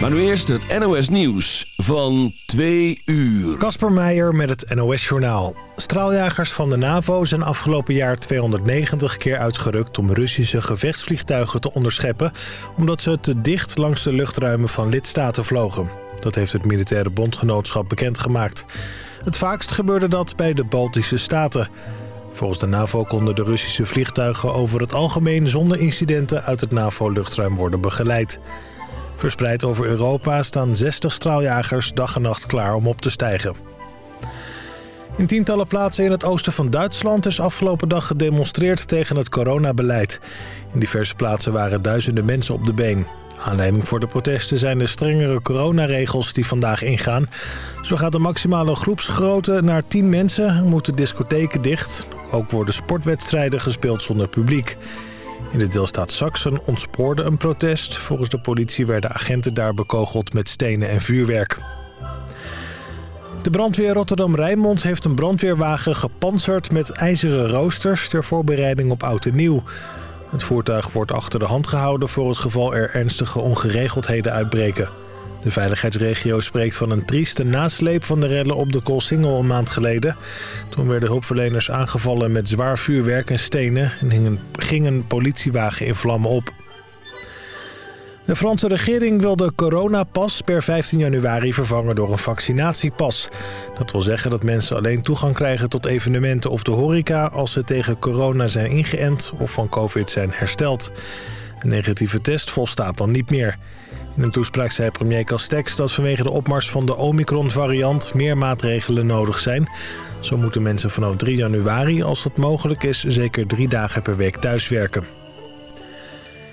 Maar nu eerst het NOS Nieuws van 2 uur. Kasper Meijer met het NOS Journaal. Straaljagers van de NAVO zijn afgelopen jaar 290 keer uitgerukt... om Russische gevechtsvliegtuigen te onderscheppen... omdat ze te dicht langs de luchtruimen van lidstaten vlogen. Dat heeft het militaire bondgenootschap bekendgemaakt. Het vaakst gebeurde dat bij de Baltische Staten... Volgens de NAVO konden de Russische vliegtuigen over het algemeen zonder incidenten uit het NAVO-luchtruim worden begeleid. Verspreid over Europa staan 60 straaljagers dag en nacht klaar om op te stijgen. In tientallen plaatsen in het oosten van Duitsland is afgelopen dag gedemonstreerd tegen het coronabeleid. In diverse plaatsen waren duizenden mensen op de been. Aanleiding voor de protesten zijn de strengere coronaregels die vandaag ingaan. Zo gaat de maximale groepsgrootte naar 10 mensen, moeten discotheken dicht. Ook worden sportwedstrijden gespeeld zonder publiek. In de deelstaat Saxen ontspoorde een protest. Volgens de politie werden agenten daar bekogeld met stenen en vuurwerk. De brandweer Rotterdam-Rijnmond heeft een brandweerwagen gepantserd met ijzeren roosters... ter voorbereiding op oud en nieuw. Het voertuig wordt achter de hand gehouden voor het geval er ernstige ongeregeldheden uitbreken. De veiligheidsregio spreekt van een trieste nasleep van de rellen op de Koolsingel een maand geleden. Toen werden hulpverleners aangevallen met zwaar vuurwerk en stenen en ging een politiewagen in vlammen op. De Franse regering wil de coronapas per 15 januari vervangen door een vaccinatiepas. Dat wil zeggen dat mensen alleen toegang krijgen tot evenementen of de horeca... als ze tegen corona zijn ingeënt of van covid zijn hersteld. Een negatieve test volstaat dan niet meer. In een toespraak zei premier Castex dat vanwege de opmars van de Omicron-variant... meer maatregelen nodig zijn. Zo moeten mensen vanaf 3 januari, als dat mogelijk is... zeker drie dagen per week thuiswerken.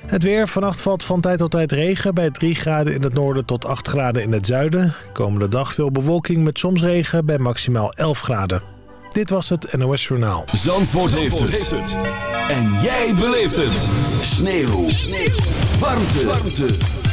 Het weer. Vannacht valt van tijd tot tijd regen bij 3 graden in het noorden tot 8 graden in het zuiden. Komende dag veel bewolking met soms regen bij maximaal 11 graden. Dit was het NOS Journaal. Zandvoort, Zandvoort heeft, het. En jij beleeft het. Sneeuw. Sneeuw. Warmte. Warmte.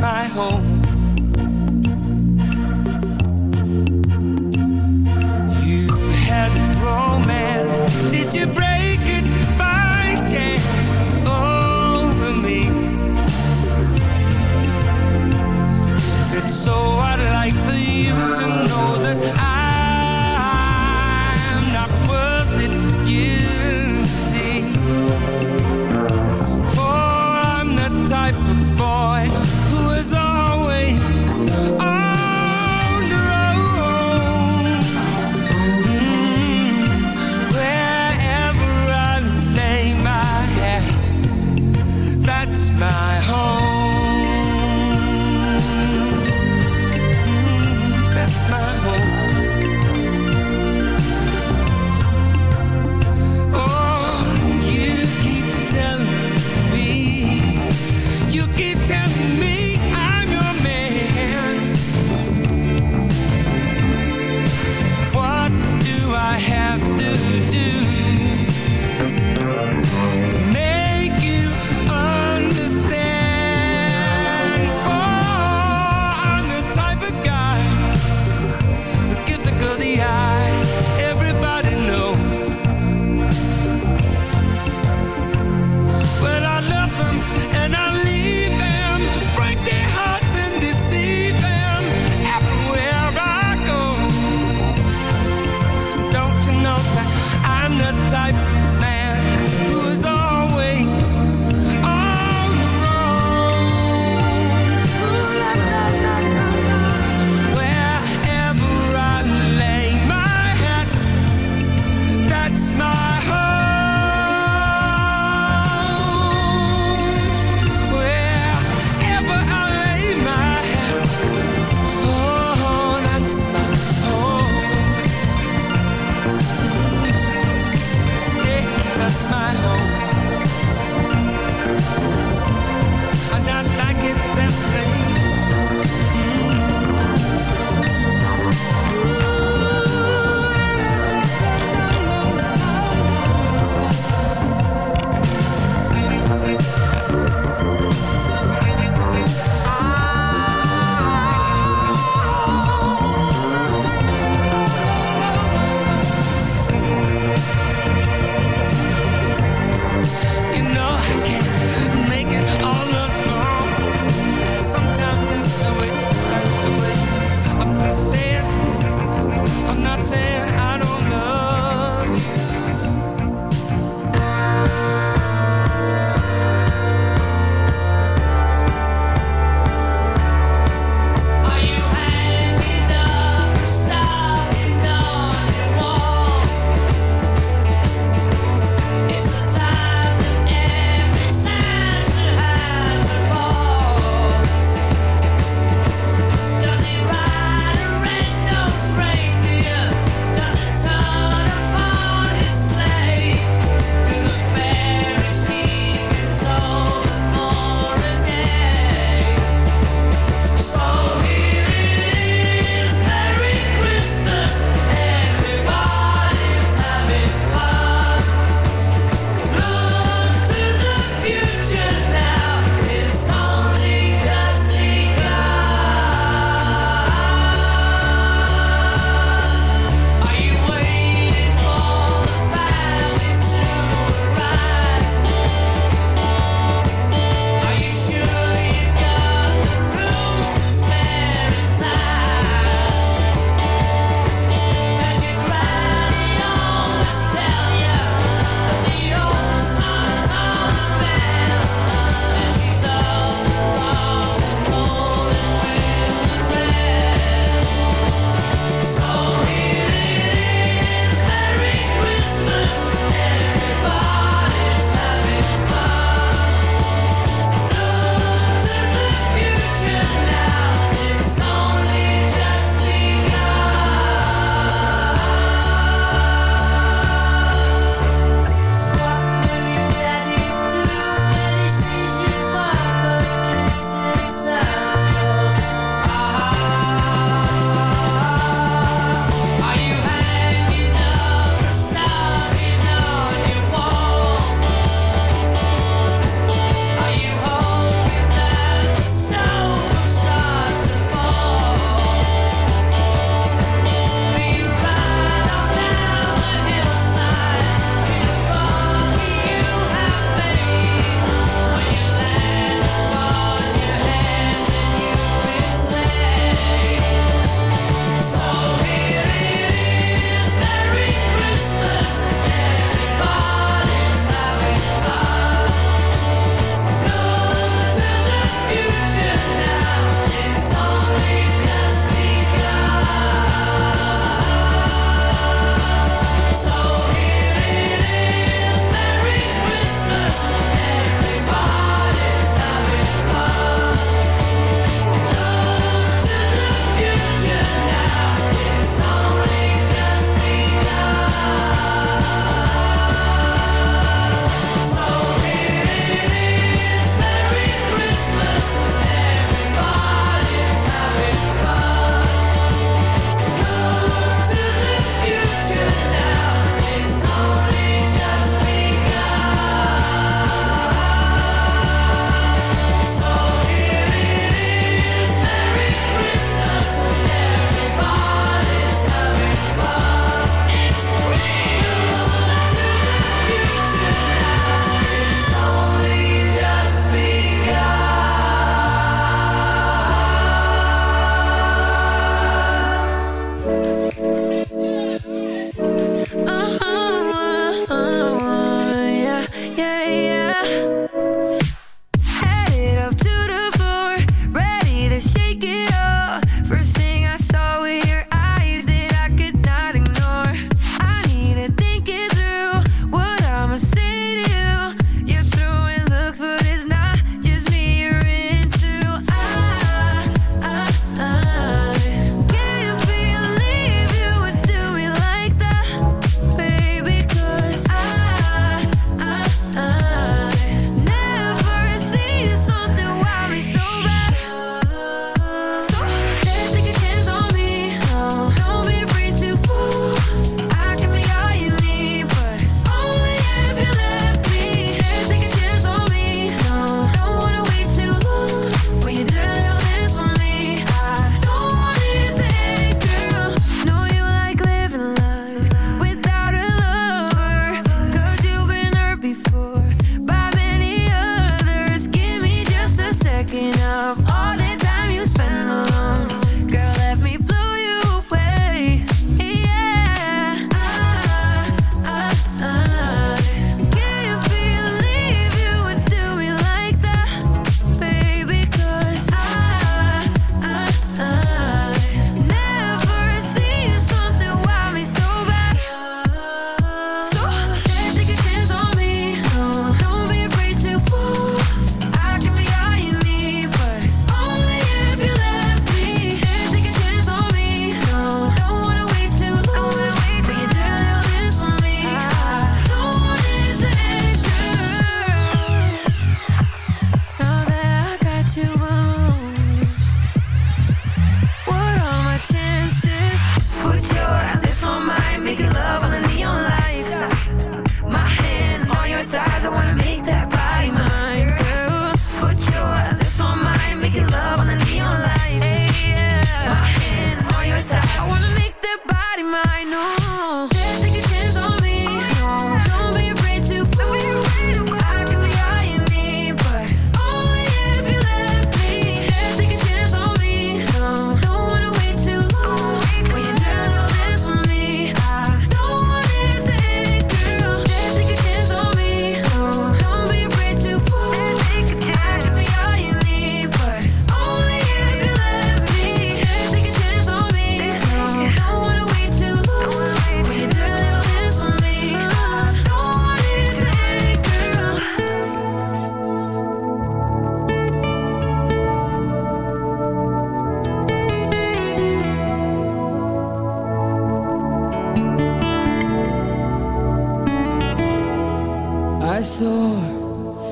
My home.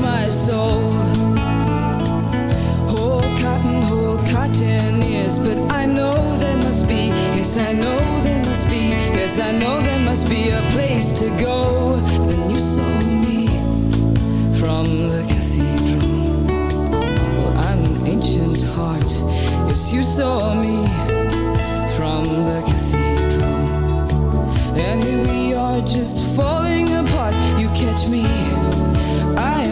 my soul. Whole cotton, whole cotton ears, but I know there must be, yes, I know there must be, yes, I know there must be a place to go. Then you saw me from the cathedral. Well, I'm an ancient heart, yes, you saw me from the cathedral. And here we are just falling apart. You catch me.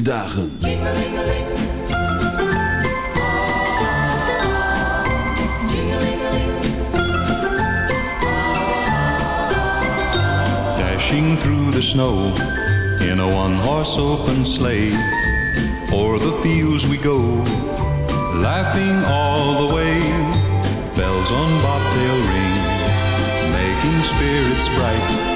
Dagen. Dashing through the snow in a one-horse open sleigh. O'er the fields we go, laughing all the way. Bells on bobtail ring making spirits bright.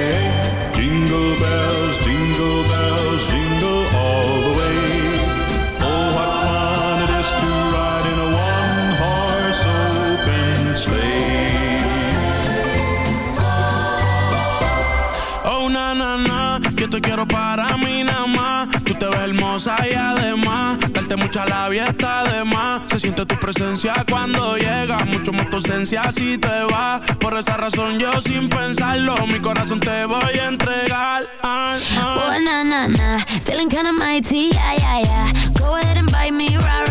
Labia está de más. Se siente tu presencia cuando llega, mucho más tu ausencia si te va. Por esa razón yo sin pensarlo, mi corazón te voy a entregar. Ah, ah. Oh, na, na, na. Feeling kinda mighty, yeah, yeah, yeah. Go ahead and buy me, rah.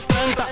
130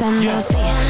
gustando, sí.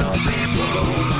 the people.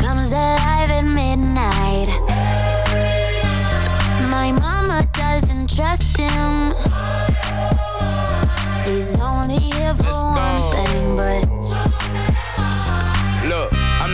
Comes alive at midnight. My mama doesn't trust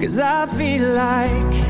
Cause I feel like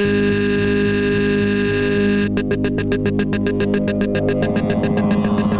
Thank you.